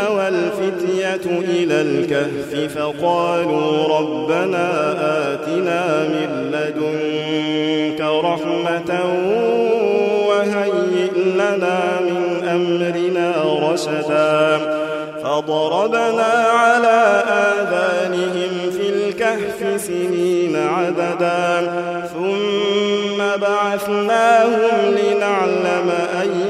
إذ أوى الفتية إلى الكهف فقالوا ربنا آتنا من لدنك رحمة وهيئ لنا من أمرنا رشدا فضربنا على آذانهم في الكهف سنين عددا ثم بعثناهم لنعلم أي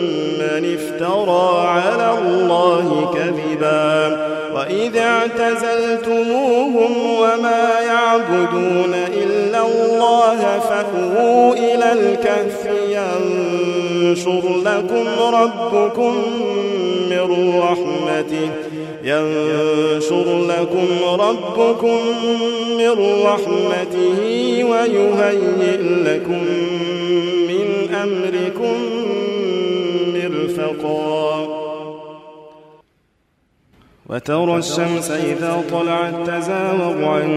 افترى على الله كذبا وإذ اعتزلتموهم وما يعبدون إلا الله فأووا إلى الكهف ينشر لكم ربكم من رحمته ينشر لكم ربكم من رحمته ويهيئ لكم من أمركم مرفقا وترى الشمس إذا طلعت تزاور عن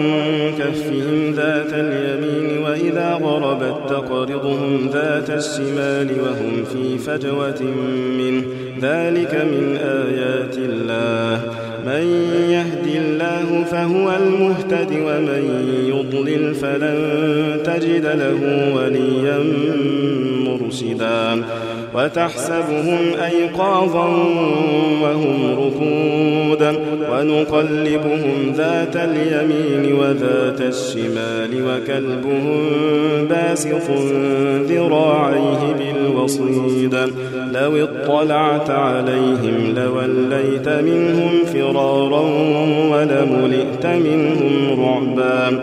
كفهم ذات اليمين وإذا غربت تقرضهم ذات الشمال وهم في فجوة منه. ذلك من آيات الله. من يهد الله فهو المهتد ومن يضلل فلن تجد له وليا مرشدا. وتحسبهم أيقاظا وهم ركودا ونقلبهم ذات اليمين وذات الشمال وكلبهم باسط ذراعيه بالوصيد لو اطلعت عليهم لوليت منهم فرارا ولملئت منهم رعبا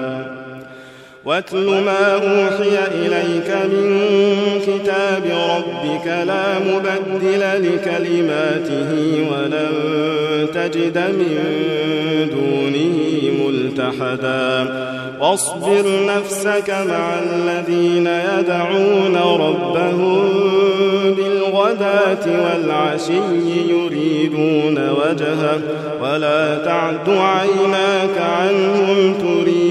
واتل ما أوحي إليك من كتاب ربك لا مبدل لكلماته ولن تجد من دونه ملتحدا. واصبر نفسك مع الذين يدعون ربهم بالغداة والعشي يريدون وجهه. ولا تعد عيناك عنهم تريد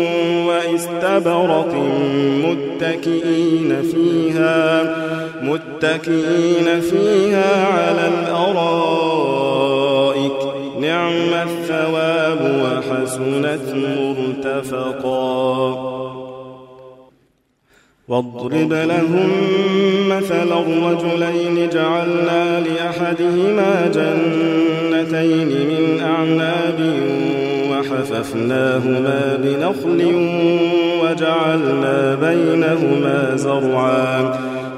واستبرق متكئين فيها متكئين فيها على الأرائك. نعم الثواب وحسنت مرتفقا. واضرب لهم مثل الرجلين جعلنا لأحدهما جنتين من أعناب وحففناهما بنخل وجعلنا بينهما زرعا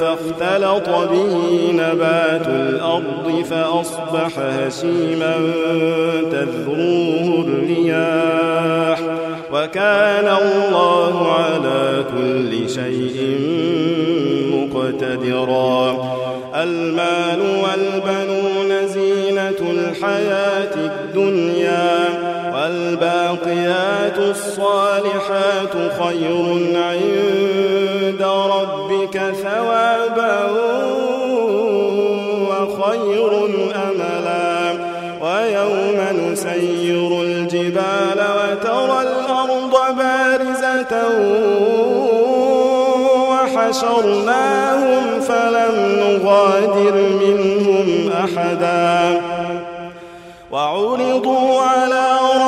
فاختلط به نبات الأرض فأصبح هشيما تذروه الرياح. وكان الله على كل شيء مقتدرا. المال والبنون زينة الحياة الدنيا والباقيات الصالحات خير عند ثوابا وخير أملا. ويوم نسير الجبال وترى الأرض بارزة وحشرناهم فلم نغادر منهم أحدا. وعرضوا على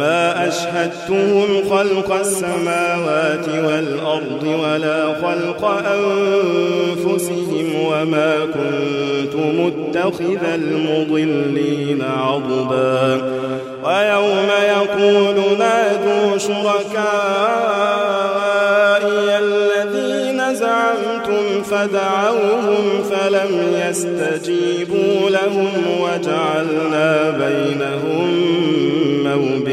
ما أشهدتهم خلق السماوات والأرض ولا خلق أنفسهم وما كنت متخذ المضلين عضبا. ويوم يقول نادوا شركائي الذين زعمتم فدعوهم فلم يستجيبوا لهم وجعلنا بينهم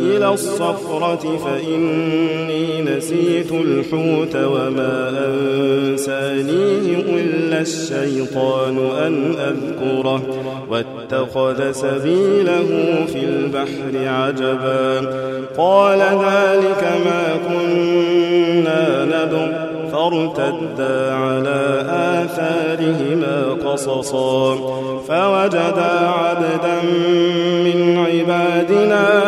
إلى الصخرة فإني نسيت الحوت وما أنسانيه إلا الشيطان أن أذكره. واتخذ سبيله في البحر عجبا. قال ذلك ما كنا نبغ. فارتدا على آثارهما قصصا. فوجدا عبدا من عبادنا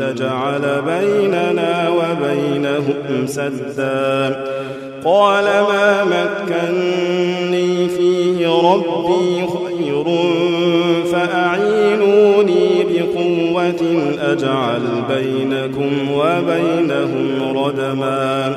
تجعل بيننا وبينهم سدا. قال ما مكني فيه ربي خير فأعينوني بقوة أجعل بينكم وبينهم ردما.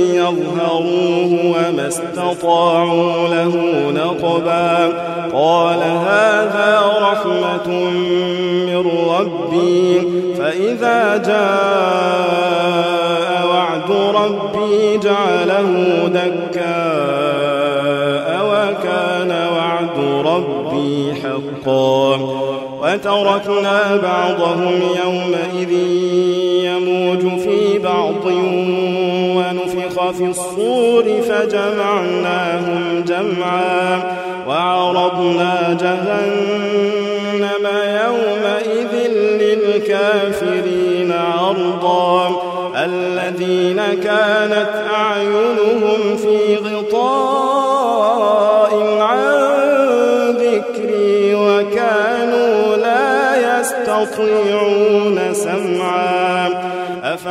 يظهروه وما استطاعوا له نقبا. قال هذا رحمة من ربي فإذا جاء وعد ربي جعله دكاء وكان وعد ربي حقا. وتركنا بعضهم يومئذ يموج في بعض ونفخ في الصور فجمعناهم جمعا وعرضنا جهنم يومئذ للكافرين عرضا الذين كانت أعينهم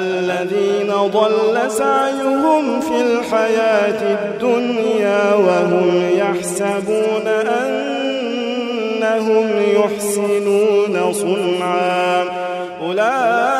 الذين ضل سعيهم في الحياة الدنيا وهم يحسبون أنهم يحسنون صنعا. أولئك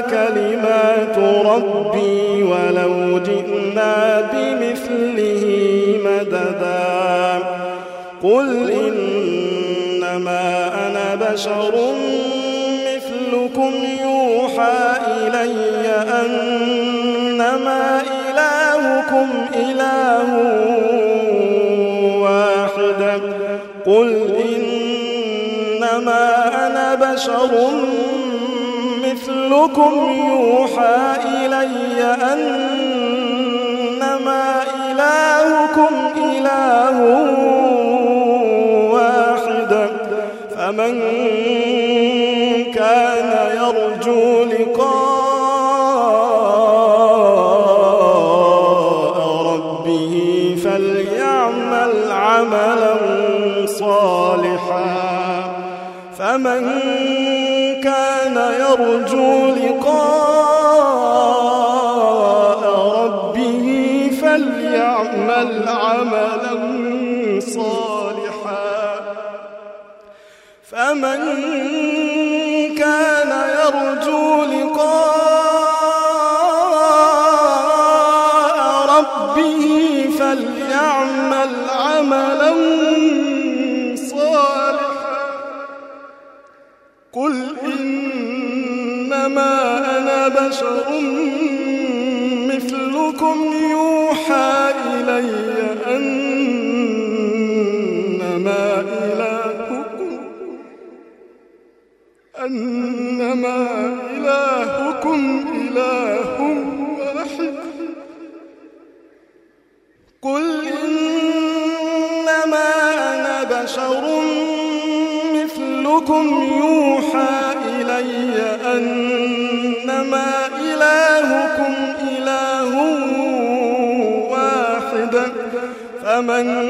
كلمات ربي ولو مثله مددا. قل إنما أنا بشر مثلكم يوحى إلي أنما إلهكم إله واحد. قل إنما أنا بشر مثلكم يوحى إلي أنما إلهكم إله واحد فمن كان يرجو لقاء ربه فليعمل عملا صالحا فمن يرجو لقاء مثلكم يوحى فمن